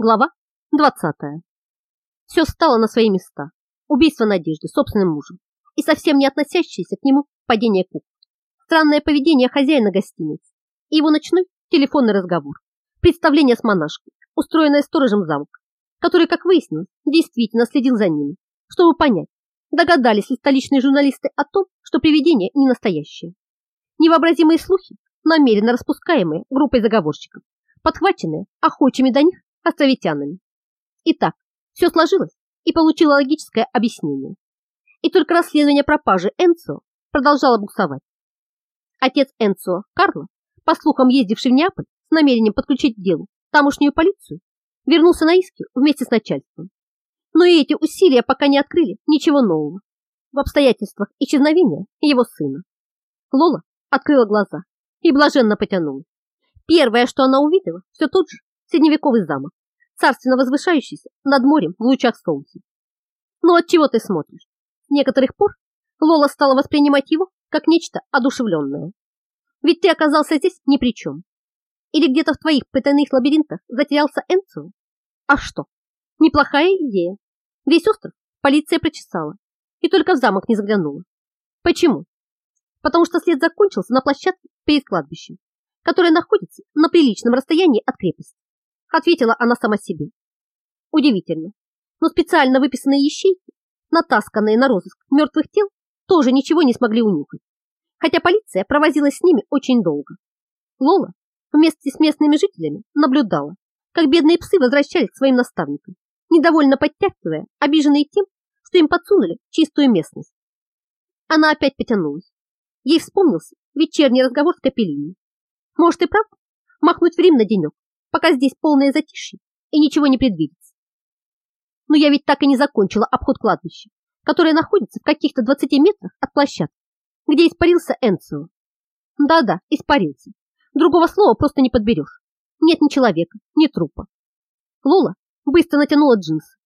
Глава 20. Все стало на свои места. Убийство Надежды собственным мужем и совсем не относящееся к нему падение кук. Странное поведение хозяина гостиницы и его ночной телефонный разговор. Представление с монашкой, устроенное сторожем замка, который, как выяснилось, действительно следил за ними, чтобы понять, догадались ли столичные журналисты о том, что привидение не настоящее. Невообразимые слухи, намеренно распускаемые группой заговорщиков, подхваченные охочими до них островитянами. Итак, все сложилось и получило логическое объяснение. И только расследование пропажи Энцо продолжало буксовать. Отец Энцо, Карло, по слухам ездивший в Неаполь с намерением подключить к делу тамошнюю полицию, вернулся на Иски вместе с начальством. Но и эти усилия пока не открыли ничего нового в обстоятельствах исчезновения его сына. Лола открыла глаза и блаженно потянулась. Первое, что она увидела, все тот же средневековый замок, царственно возвышающийся над морем в лучах солнца. Ну от чего ты смотришь? С некоторых пор Лола стала воспринимать его как нечто одушевленное. Ведь ты оказался здесь ни при чем. Или где-то в твоих потайных лабиринтах затерялся Энцио? А что? Неплохая идея. Весь остров полиция прочесала и только в замок не заглянула. Почему? Потому что след закончился на площадке перед кладбищем, которое находится на приличном расстоянии от крепости ответила она сама себе. Удивительно, но специально выписанные ящейки, натасканные на розыск мертвых тел, тоже ничего не смогли унюхать, хотя полиция провозилась с ними очень долго. Лола вместе с местными жителями наблюдала, как бедные псы возвращались к своим наставникам, недовольно подтягивая, обиженные тем, что им подсунули чистую местность. Она опять потянулась. Ей вспомнился вечерний разговор с Капеллини. Может и правда махнуть в Рим на денек пока здесь полное затишье и ничего не предвидится. Но я ведь так и не закончила обход кладбища, которое находится в каких-то 20 метрах от площадки, где испарился Энцио. Да-да, испарился. Другого слова просто не подберешь. Нет ни человека, ни трупа. Лола быстро натянула джинсы.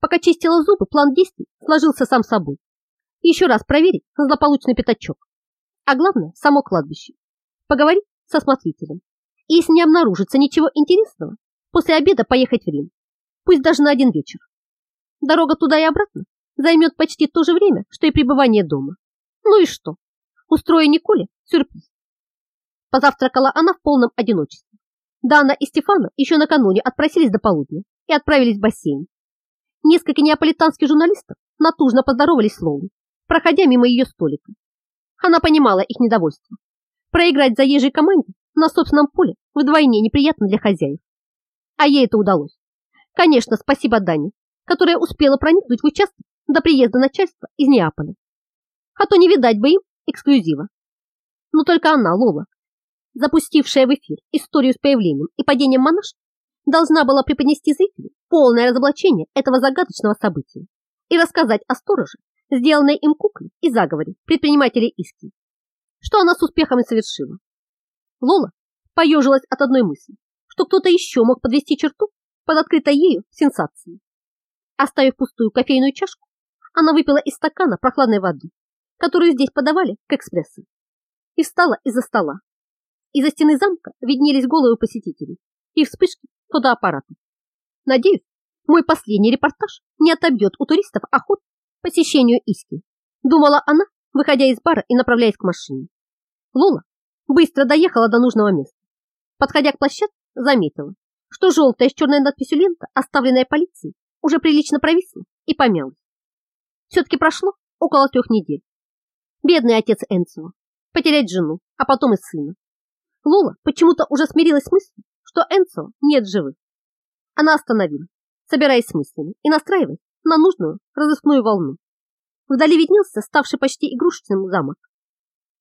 Пока чистила зубы, план действий сложился сам собой. Еще раз проверить злополучный пятачок. А главное, само кладбище. Поговорить со смотрителем. Если не обнаружится ничего интересного, после обеда поехать в Рим. Пусть даже на один вечер. Дорога туда и обратно займет почти то же время, что и пребывание дома. Ну и что? Устрою Николе сюрприз. Позавтракала она в полном одиночестве. Дана и Стефана еще накануне отпросились до полудня и отправились в бассейн. Несколько неаполитанских журналистов натужно поздоровались с Лоуи, проходя мимо ее столика. Она понимала их недовольство. Проиграть заезжей команде на собственном поле вдвойне неприятно для хозяев. А ей это удалось. Конечно, спасибо Дане, которая успела проникнуть в участок до приезда начальства из Неаполя. А то не видать бы им эксклюзива. Но только она, Лола, запустившая в эфир историю с появлением и падением монашки, должна была преподнести зрителю полное разоблачение этого загадочного события и рассказать о стороже, сделанной им кукле и заговоре предпринимателей Иски, что она с успехом и совершила. Лола поежилась от одной мысли, что кто-то еще мог подвести черту под открытой ею сенсацией. Оставив пустую кофейную чашку, она выпила из стакана прохладной воды, которую здесь подавали к экспрессу, и встала из-за стола. Из-за стены замка виднелись головы посетителей и вспышки фотоаппарата. Надеюсь, мой последний репортаж не отобьет у туристов охот к посещению Иски, думала она, выходя из бара и направляясь к машине. Лола быстро доехала до нужного места. Подходя к площадке, заметила, что желтая с черной надписью лента, оставленная полицией, уже прилично провисла и помялась. Все-таки прошло около трех недель. Бедный отец Энцио. Потерять жену, а потом и сына. Лола почему-то уже смирилась с мыслью, что Энцио нет живых. Она остановилась, собираясь с мыслями и настраиваясь на нужную разыскную волну. Вдали виднелся ставший почти игрушечным замок.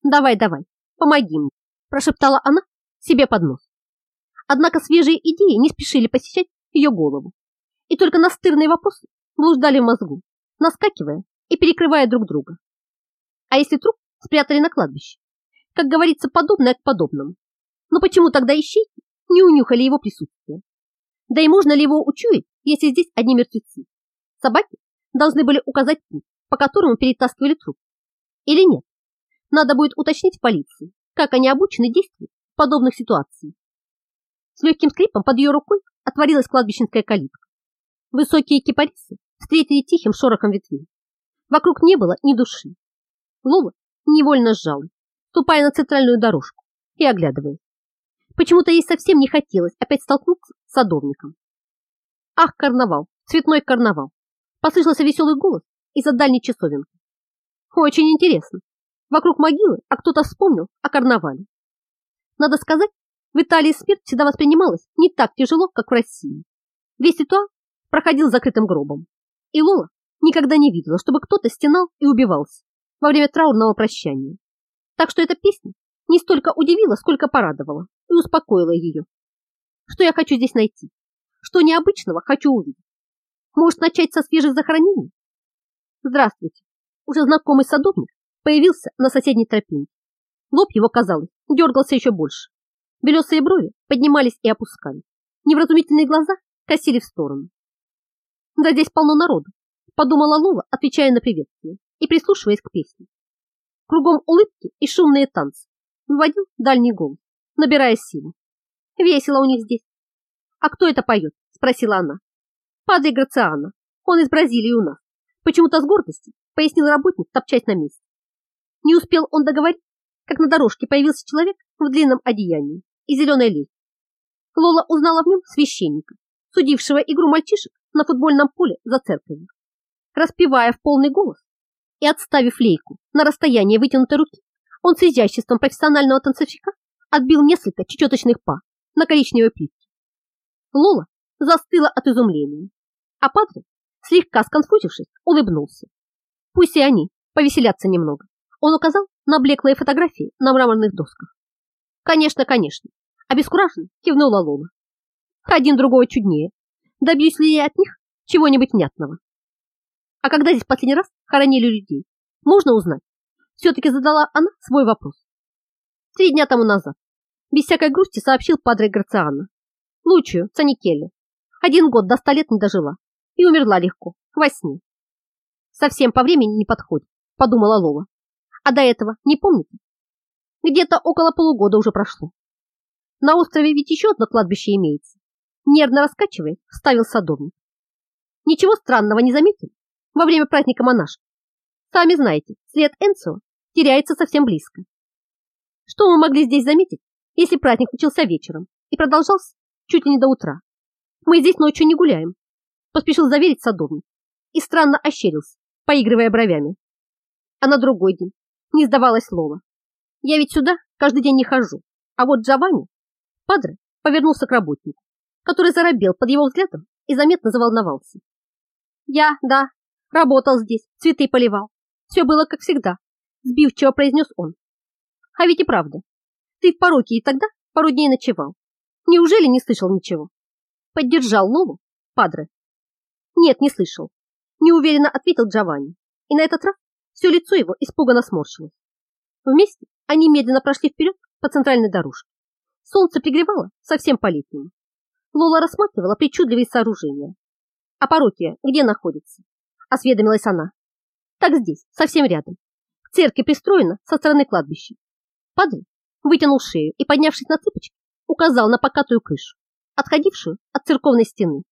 «Давай, давай, помоги мне», прошептала она себе под нос. Однако свежие идеи не спешили посещать ее голову. И только настырные вопросы блуждали в мозгу, наскакивая и перекрывая друг друга. А если труп спрятали на кладбище? Как говорится, подобное к подобному. Но почему тогда ищейки не унюхали его присутствие? Да и можно ли его учуять, если здесь одни мертвецы? Собаки должны были указать путь, по которому перетаскивали труп. Или нет? Надо будет уточнить в полиции, как они обучены действовать в подобных ситуациях. С легким скрипом под ее рукой отворилась кладбищенская калитка. Высокие кипарисы встретили тихим шорохом ветвей. Вокруг не было ни души. Лола невольно сжала, ступая на центральную дорожку и оглядываясь. Почему-то ей совсем не хотелось опять столкнуться с садовником. Ах, карнавал, цветной карнавал. Послышался веселый голос из-за дальней часовенки. Очень интересно. Вокруг могилы, а кто-то вспомнил о карнавале. Надо сказать, в Италии смерть всегда воспринималась не так тяжело, как в России. Весь ритуал проходил закрытым гробом. И Лола никогда не видела, чтобы кто-то стенал и убивался во время траурного прощания. Так что эта песня не столько удивила, сколько порадовала и успокоила ее. Что я хочу здесь найти? Что необычного хочу увидеть? Может, начать со свежих захоронений? Здравствуйте. Уже знакомый садовник появился на соседней тропинке. Лоб его, казалось, дергался еще больше. Белесые брови поднимались и опускались. Невразумительные глаза косили в сторону. Да здесь полно народу, подумала Лола, отвечая на приветствие и прислушиваясь к песне. Кругом улыбки и шумные танцы. Выводил дальний голос, набирая силу. Весело у них здесь. А кто это поет? Спросила она. Падре Грациана. Он из Бразилии у нас. Почему-то с гордостью пояснил работник, топчась на месте. Не успел он договорить, как на дорожке появился человек в длинном одеянии и зеленой лей. Лола узнала в нем священника, судившего игру мальчишек на футбольном поле за церковью. Распевая в полный голос и отставив лейку на расстояние вытянутой руки, он с изяществом профессионального танцовщика отбил несколько чечеточных па на коричневой плитке. Лола застыла от изумления, а Патрик, слегка сконфузившись, улыбнулся. Пусть и они повеселятся немного. Он указал на блеклые фотографии на мраморных досках. Конечно, конечно, обескураженно кивнула Лола. Один другого чуднее. Добьюсь ли я от них чего-нибудь внятного? А когда здесь последний раз хоронили людей? Можно узнать? Все-таки задала она свой вопрос. Три дня тому назад. Без всякой грусти сообщил Падре Грациано. Лучию, Цаникелли. Один год до ста лет не дожила. И умерла легко, во сне. Совсем по времени не подходит, подумала Лола. А до этого не помните? Где-то около полугода уже прошло. На острове ведь еще одно кладбище имеется. Нервно раскачивая, вставил садовник. Ничего странного не заметили во время праздника монашек. Сами знаете, след Энцио теряется совсем близко. Что мы могли здесь заметить, если праздник начался вечером и продолжался чуть ли не до утра? Мы здесь ночью не гуляем, поспешил заверить садовник и странно ощерился, поигрывая бровями. А на другой день не сдавалась Лола. Я ведь сюда каждый день не хожу, а вот Джованни, падре, повернулся к работнику, который заробел под его взглядом и заметно заволновался. Я, да, работал здесь, цветы поливал. Все было как всегда, сбивчиво произнес он. А ведь и правда, ты в пороке и тогда пару дней ночевал. Неужели не слышал ничего? Поддержал Лолу, падре. Нет, не слышал. Неуверенно ответил Джованни. И на этот раз все лицо его испуганно сморщилось. Вместе они медленно прошли вперед по центральной дорожке. Солнце пригревало совсем по-летнему. Лола рассматривала причудливые сооружения. А Парокия где находится? Осведомилась она. Так здесь, совсем рядом. Церковь пристроена со стороны кладбища. Падре вытянул шею и, поднявшись на цыпочки, указал на покатую крышу, отходившую от церковной стены.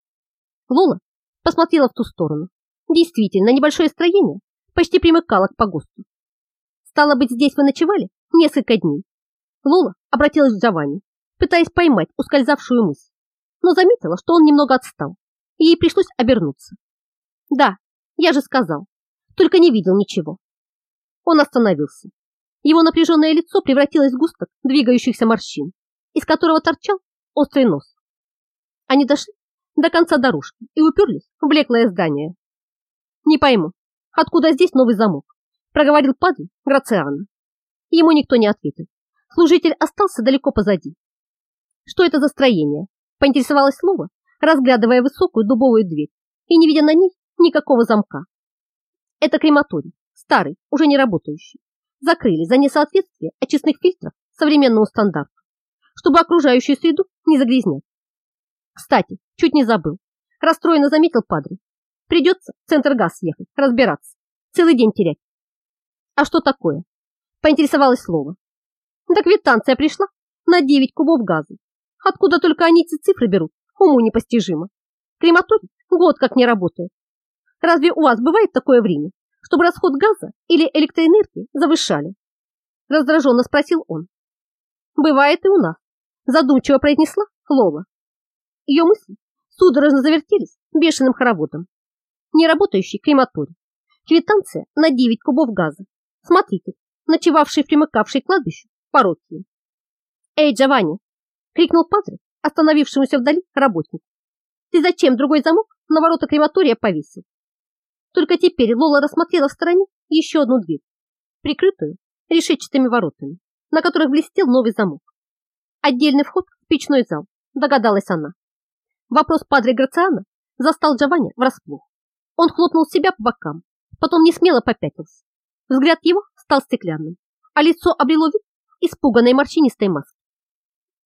Лола посмотрела в ту сторону. Действительно, небольшое строение почти примыкала к погосту. Стало быть, здесь вы ночевали несколько дней. Лола обратилась к Джованни, пытаясь поймать ускользавшую мысль, но заметила, что он немного отстал, и ей пришлось обернуться. Да, я же сказал, только не видел ничего. Он остановился. Его напряженное лицо превратилось в густок двигающихся морщин, из которого торчал острый нос. Они дошли до конца дорожки и уперлись в блеклое здание. Не пойму, Откуда здесь новый замок? Проговорил падль Грациана. Ему никто не ответил. Служитель остался далеко позади. Что это за строение? Поинтересовалась слово, разглядывая высокую дубовую дверь и не видя на ней никакого замка. Это крематорий, старый, уже не работающий. Закрыли за несоответствие очистных фильтров современному стандарту, чтобы окружающую среду не загрязнять. Кстати, чуть не забыл. Расстроенно заметил падре. Придется в центр газ ехать, разбираться. Целый день терять. А что такое? Поинтересовалась слово. Да квитанция пришла на 9 кубов газа. Откуда только они эти цифры берут, уму непостижимо. Крематорий год как не работает. Разве у вас бывает такое время, чтобы расход газа или электроэнергии завышали? Раздраженно спросил он. Бывает и у нас, задумчиво произнесла Лола. Ее мысли судорожно завертелись бешеным хороводом. Неработающий крематорий. Квитанция на 9 кубов газа. Смотрите, ночевавший в примыкавшей кладбищу Парокии. «Эй, Джованни!» — крикнул Патрик, остановившемуся вдали работник. «Ты зачем другой замок на ворота крематория повесил?» Только теперь Лола рассмотрела в стороне еще одну дверь, прикрытую решетчатыми воротами, на которых блестел новый замок. Отдельный вход в печной зал, догадалась она. Вопрос Падре Грациана застал Джованни врасплох. Он хлопнул себя по бокам, потом не смело попятился. Взгляд его стал стеклянным, а лицо обрело вид испуганной морщинистой маски.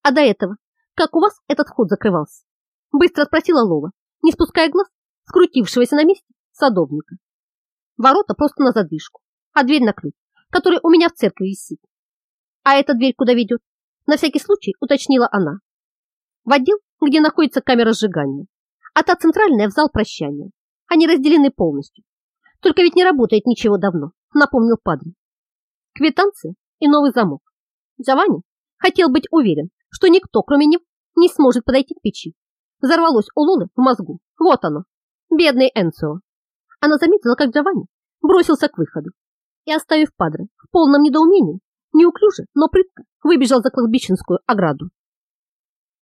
А до этого, как у вас этот вход закрывался? Быстро спросила Лола, не спуская глаз скрутившегося на месте садовника. Ворота просто на задвижку, а дверь на ключ, который у меня в церкви висит. А эта дверь куда ведет? На всякий случай уточнила она. В отдел, где находится камера сжигания, а та центральная в зал прощания. Они разделены полностью. Только ведь не работает ничего давно, напомнил падре. Квитанции и новый замок. Джованни хотел быть уверен, что никто, кроме него, не сможет подойти к печи. Взорвалось у Лолы в мозгу. Вот оно. Бедный Энцио. Она заметила, как Джованни бросился к выходу и, оставив падре в полном недоумении, неуклюже, но прытко выбежал за кладбищенскую ограду.